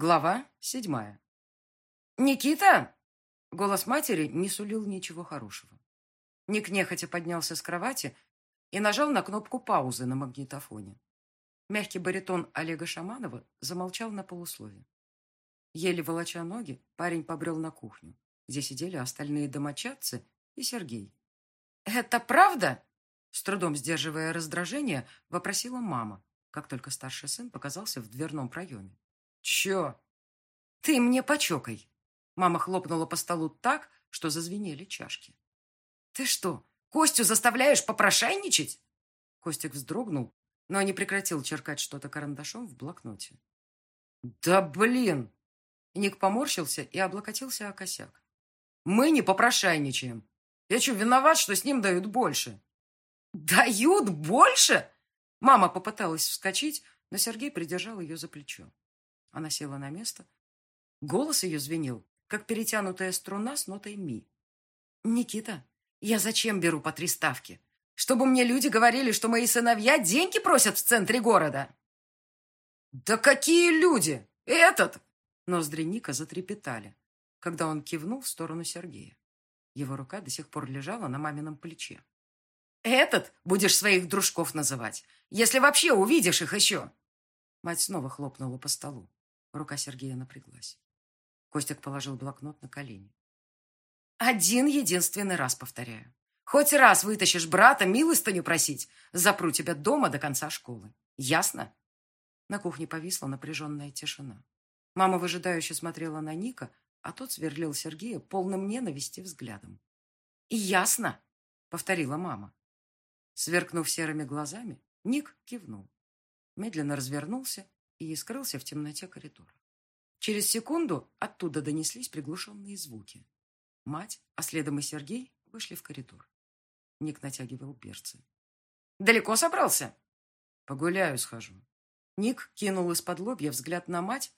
Глава седьмая. «Никита!» Голос матери не сулил ничего хорошего. Ник нехотя поднялся с кровати и нажал на кнопку паузы на магнитофоне. Мягкий баритон Олега Шаманова замолчал на полуслове. Еле волоча ноги, парень побрел на кухню, где сидели остальные домочадцы и Сергей. «Это правда?» С трудом сдерживая раздражение, вопросила мама, как только старший сын показался в дверном проеме. «Чё?» «Ты мне почокай!» Мама хлопнула по столу так, что зазвенели чашки. «Ты что, Костю заставляешь попрошайничать?» Костик вздрогнул, но не прекратил черкать что-то карандашом в блокноте. «Да блин!» Ник поморщился и облокотился о косяк. «Мы не попрошайничаем. Я что, виноват, что с ним дают больше?» «Дают больше?» Мама попыталась вскочить, но Сергей придержал ее за плечо. Она села на место. Голос ее звенел, как перетянутая струна с нотой ми. «Никита, я зачем беру по три ставки? Чтобы мне люди говорили, что мои сыновья деньги просят в центре города?» «Да какие люди? Этот!» Ноздри Ника затрепетали, когда он кивнул в сторону Сергея. Его рука до сих пор лежала на мамином плече. «Этот будешь своих дружков называть, если вообще увидишь их еще!» Мать снова хлопнула по столу. Рука Сергея напряглась. Костик положил блокнот на колени. «Один единственный раз повторяю. Хоть раз вытащишь брата милостыню просить, запру тебя дома до конца школы. Ясно?» На кухне повисла напряженная тишина. Мама выжидающе смотрела на Ника, а тот сверлил Сергея полным ненависти взглядом. «Ясно!» — повторила мама. Сверкнув серыми глазами, Ник кивнул. Медленно развернулся и скрылся в темноте коридора. Через секунду оттуда донеслись приглушенные звуки. Мать, а следом и Сергей, вышли в коридор. Ник натягивал берцы. «Далеко собрался?» «Погуляю схожу». Ник кинул из-под лобья взгляд на мать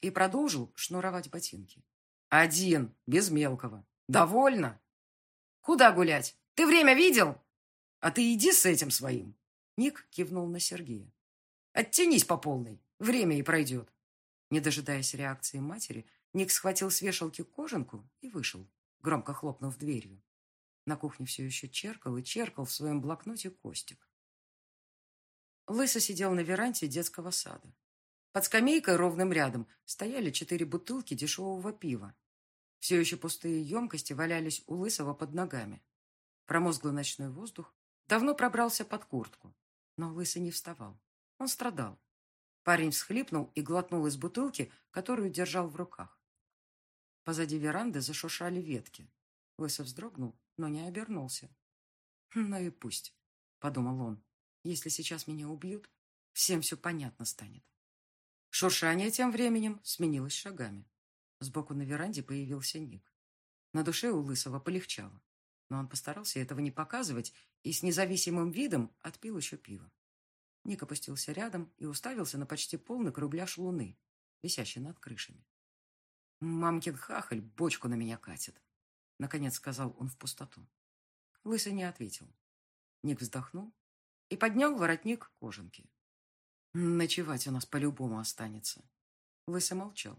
и продолжил шнуровать ботинки. «Один, без мелкого. Довольно?» «Куда гулять? Ты время видел?» «А ты иди с этим своим!» Ник кивнул на Сергея. «Оттянись по полной. Время и пройдет. Не дожидаясь реакции матери, Ник схватил с вешалки кожанку и вышел, громко хлопнув дверью. На кухне все еще черкал и черкал в своем блокноте Костик. Лысо сидел на веранде детского сада. Под скамейкой ровным рядом стояли четыре бутылки дешевого пива. Все еще пустые емкости валялись у Лысого под ногами. Промозглый ночной воздух давно пробрался под куртку, но Лысый не вставал. Он страдал. Парень всхлипнул и глотнул из бутылки, которую держал в руках. Позади веранды зашуршали ветки. Лысо вздрогнул, но не обернулся. «Ну и пусть», — подумал он. «Если сейчас меня убьют, всем все понятно станет». Шуршание тем временем сменилось шагами. Сбоку на веранде появился Ник. На душе у Лысого полегчало, но он постарался этого не показывать и с независимым видом отпил еще пиво. Ник опустился рядом и уставился на почти полный кругляш луны, висящий над крышами. «Мамкин хахаль бочку на меня катит», — наконец сказал он в пустоту. Лысый не ответил. Ник вздохнул и поднял воротник кожанки. «Ночевать у нас по-любому останется». Лысый молчал.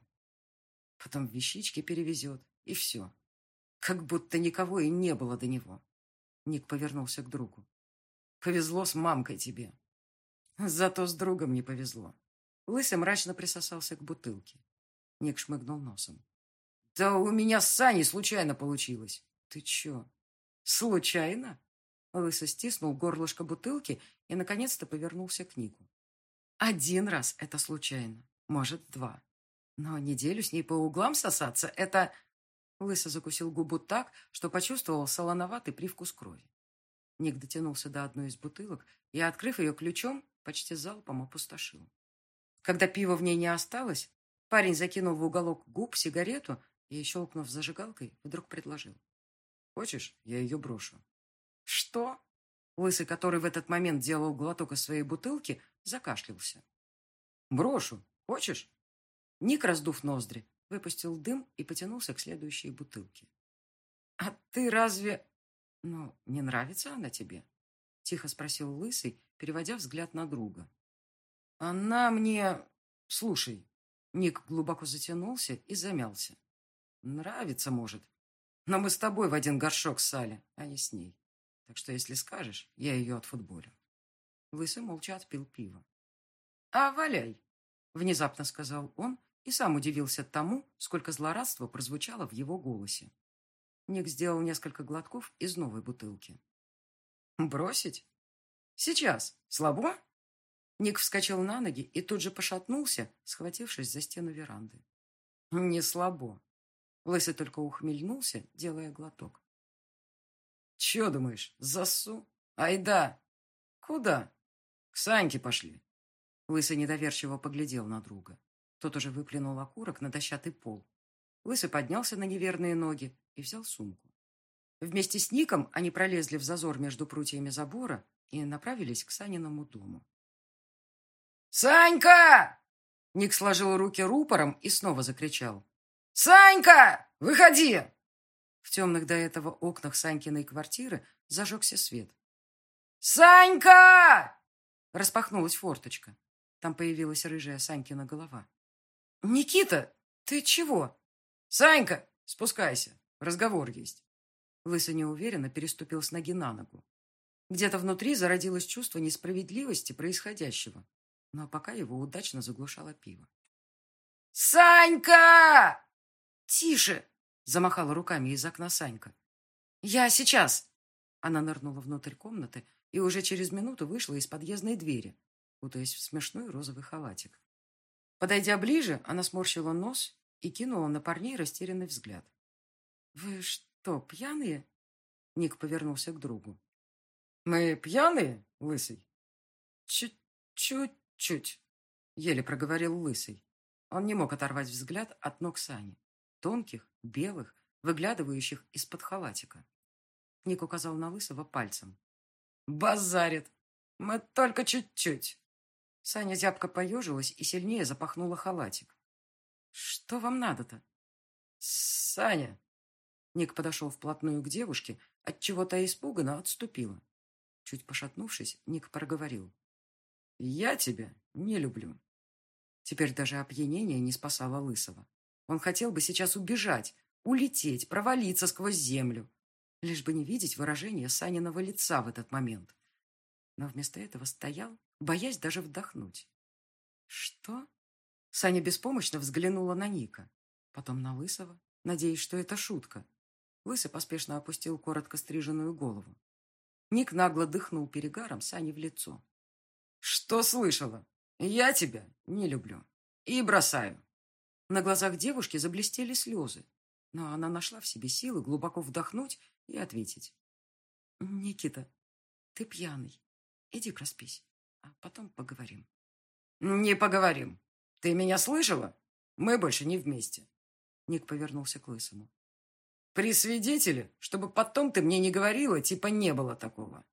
Потом вещички перевезет, и все. Как будто никого и не было до него. Ник повернулся к другу. «Повезло с мамкой тебе. Зато с другом не повезло. Лысый мрачно присосался к бутылке. Ник шмыгнул носом. «Да у меня с Саней случайно получилось». «Ты чё?» «Случайно?» Лысый стиснул горлышко бутылки и, наконец-то, повернулся к Нику. «Один раз это случайно. Может, два. Но неделю с ней по углам сосаться — это...» Лысый закусил губу так, что почувствовал солоноватый привкус крови. Ник дотянулся до одной из бутылок и, открыв ее ключом, почти залпом опустошил. Когда пива в ней не осталось, парень закинул в уголок губ сигарету и, щелкнув зажигалкой, вдруг предложил. «Хочешь, я ее брошу?» «Что?» Лысый, который в этот момент делал глоток из своей бутылки, закашлялся. «Брошу. Хочешь?» Ник, раздув ноздри, выпустил дым и потянулся к следующей бутылке. «А ты разве...» «Ну, не нравится она тебе?» Тихо спросил Лысый, переводя взгляд на друга. «Она мне... Слушай, Ник глубоко затянулся и замялся. Нравится, может. Но мы с тобой в один горшок сали, а не с ней. Так что, если скажешь, я ее отфутболю. Лысый молча отпил пиво. «А, валяй!» — внезапно сказал он и сам удивился тому, сколько злорадства прозвучало в его голосе. Ник сделал несколько глотков из новой бутылки. «Бросить? Сейчас. Слабо?» Ник вскочил на ноги и тут же пошатнулся, схватившись за стену веранды. «Не слабо». Лысый только ухмельнулся, делая глоток. «Че думаешь, засу? Айда!» «Куда?» «К Саньке пошли». Лысый недоверчиво поглядел на друга. Тот уже выплюнул окурок на дощатый пол. Лысый поднялся на неверные ноги и взял сумку. Вместе с Ником они пролезли в зазор между прутьями забора и направились к Саниному дому. «Санька!» Ник сложил руки рупором и снова закричал. «Санька! Выходи!» В темных до этого окнах Санькиной квартиры зажегся свет. «Санька!» Распахнулась форточка. Там появилась рыжая Санькина голова. «Никита, ты чего?» «Санька, спускайся, разговор есть». Лысый неуверенно переступил с ноги на ногу. Где-то внутри зародилось чувство несправедливости происходящего, но пока его удачно заглушало пиво. «Санька!» «Тише!» — замахала руками из окна Санька. «Я сейчас!» Она нырнула внутрь комнаты и уже через минуту вышла из подъездной двери, кутаясь в смешной розовый халатик. Подойдя ближе, она сморщила нос и кинула на парней растерянный взгляд. «Вы что, пьяные?» Ник повернулся к другу. «Мы пьяные, Лысый?» «Чуть-чуть-чуть», — еле проговорил Лысый. Он не мог оторвать взгляд от ног Сани, тонких, белых, выглядывающих из-под халатика. Ник указал на Лысого пальцем. «Базарит! Мы только чуть-чуть!» Саня зябко поежилась и сильнее запахнула халатик. «Что вам надо-то?» «Саня!» Ник подошел вплотную к девушке, отчего-то испуганно отступила. Чуть пошатнувшись, Ник проговорил. «Я тебя не люблю». Теперь даже опьянение не спасало Лысого. Он хотел бы сейчас убежать, улететь, провалиться сквозь землю, лишь бы не видеть выражения Саниного лица в этот момент. Но вместо этого стоял, боясь даже вдохнуть. «Что?» Саня беспомощно взглянула на Ника, потом на Лысого, надеясь, что это шутка. Лысый поспешно опустил коротко стриженную голову. Ник нагло дыхнул перегаром Сани в лицо. «Что слышала? Я тебя не люблю. И бросаю». На глазах девушки заблестели слезы, но она нашла в себе силы глубоко вдохнуть и ответить. «Никита, ты пьяный. Иди проспись, а потом поговорим». «Не поговорим. Ты меня слышала? Мы больше не вместе». Ник повернулся к Лысому. При свидетеле, чтобы потом ты мне не говорила, типа не было такого.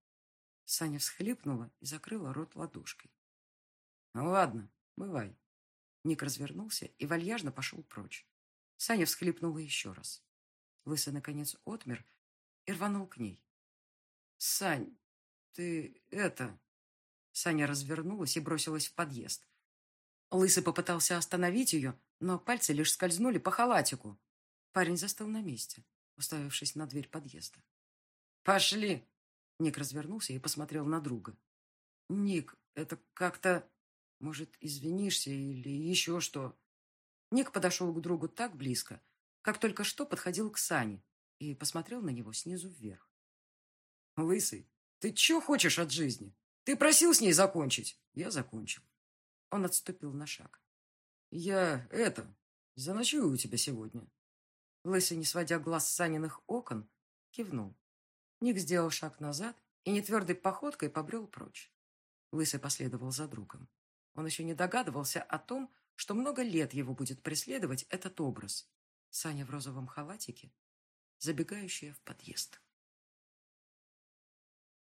Саня всхлипнула и закрыла рот ладошкой. Ну ладно, бывай. Ник развернулся и вальяжно пошел прочь. Саня всхлипнула еще раз. Лысый, наконец, отмер и рванул к ней. «Сань, ты это...» Саня развернулась и бросилась в подъезд. Лысый попытался остановить ее, но пальцы лишь скользнули по халатику. Парень застыл на месте уставившись на дверь подъезда. «Пошли!» Ник развернулся и посмотрел на друга. «Ник, это как-то... Может, извинишься или еще что?» Ник подошел к другу так близко, как только что подходил к Сане и посмотрел на него снизу вверх. «Лысый, ты че хочешь от жизни? Ты просил с ней закончить. Я закончил». Он отступил на шаг. «Я это... Заночую у тебя сегодня. Лысый, не сводя глаз с Саниных окон, кивнул. Ник сделал шаг назад и нетвердой походкой побрел прочь. Лысый последовал за другом. Он еще не догадывался о том, что много лет его будет преследовать этот образ. Саня в розовом халатике, забегающая в подъезд.